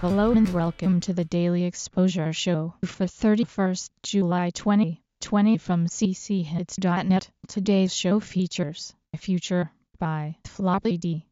Hello and welcome to the Daily Exposure Show for 31st July 2020 from cchits.net. Today's show features a Future by Floppy D.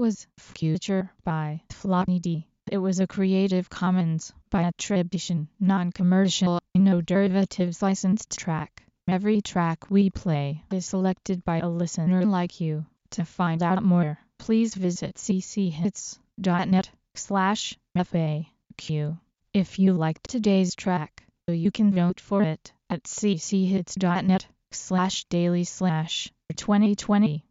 was Future by Floppy D. It was a Creative Commons by attribution, non-commercial, no derivatives licensed track. Every track we play is selected by a listener like you. To find out more, please visit cchits.net slash FAQ. If you liked today's track, you can vote for it at cchits.net slash daily slash 2020